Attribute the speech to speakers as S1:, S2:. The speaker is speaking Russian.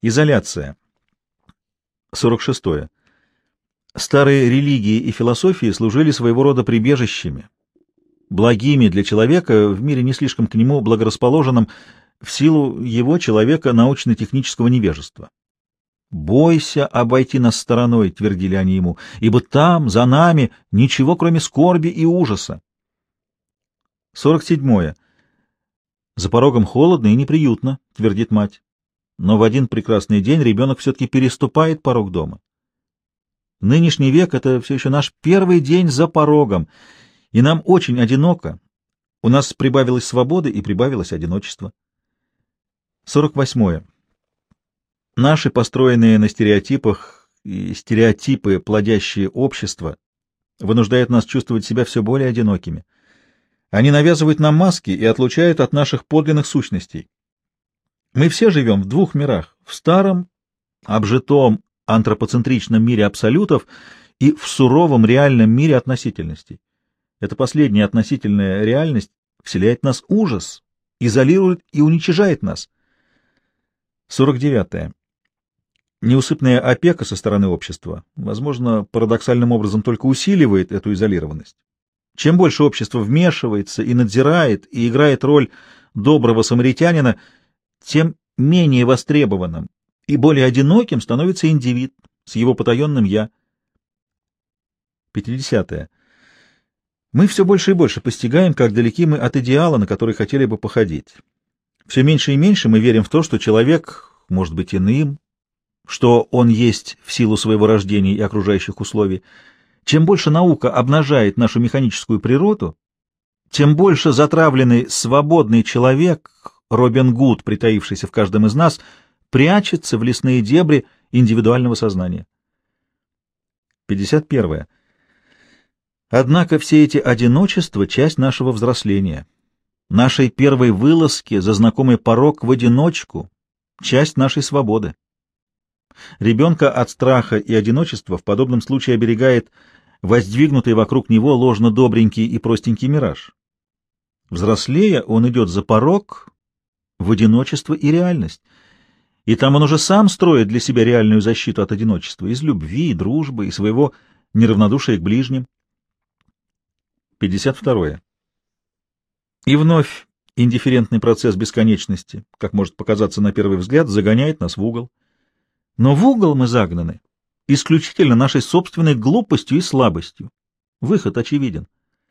S1: Изоляция. 46. Старые религии и философии служили своего рода прибежищами, благими для человека, в мире не слишком к нему благорасположенным, в силу его человека научно-технического невежества. «Бойся обойти нас стороной», — твердили они ему, — «ибо там, за нами, ничего, кроме скорби и ужаса». 47. «За порогом холодно и неприютно», — твердит мать. Но в один прекрасный день ребенок все-таки переступает порог дома. Нынешний век — это все еще наш первый день за порогом, и нам очень одиноко. У нас прибавилось свободы и прибавилось одиночество. 48. Наши построенные на стереотипах и стереотипы, плодящие общество, вынуждают нас чувствовать себя все более одинокими. Они навязывают нам маски и отлучают от наших подлинных сущностей. Мы все живем в двух мирах — в старом, обжитом, антропоцентричном мире абсолютов и в суровом реальном мире относительностей. Эта последняя относительная реальность вселяет нас ужас, изолирует и уничижает нас. 49. -е. Неусыпная опека со стороны общества, возможно, парадоксальным образом только усиливает эту изолированность. Чем больше общество вмешивается и надзирает, и играет роль доброго самаритянина, тем менее востребованным и более одиноким становится индивид с его потаенным «я». 50. -е. Мы все больше и больше постигаем, как далеки мы от идеала, на который хотели бы походить. Все меньше и меньше мы верим в то, что человек может быть иным, что он есть в силу своего рождения и окружающих условий. Чем больше наука обнажает нашу механическую природу, тем больше затравленный свободный человек, Робин Гуд, притаившийся в каждом из нас, прячется в лесные дебри индивидуального сознания. 51. Однако все эти одиночества — часть нашего взросления, нашей первой вылазки за знакомый порог в одиночку, часть нашей свободы. Ребенка от страха и одиночества в подобном случае оберегает воздвигнутый вокруг него ложно-добренький и простенький мираж. Взрослея, он идет за порог в одиночество и реальность. И там он уже сам строит для себя реальную защиту от одиночества, из любви, дружбы и своего неравнодушия к ближним. 52. И вновь индифферентный процесс бесконечности, как может показаться на первый взгляд, загоняет нас в угол. Но в угол мы загнаны исключительно нашей собственной глупостью и слабостью. Выход очевиден.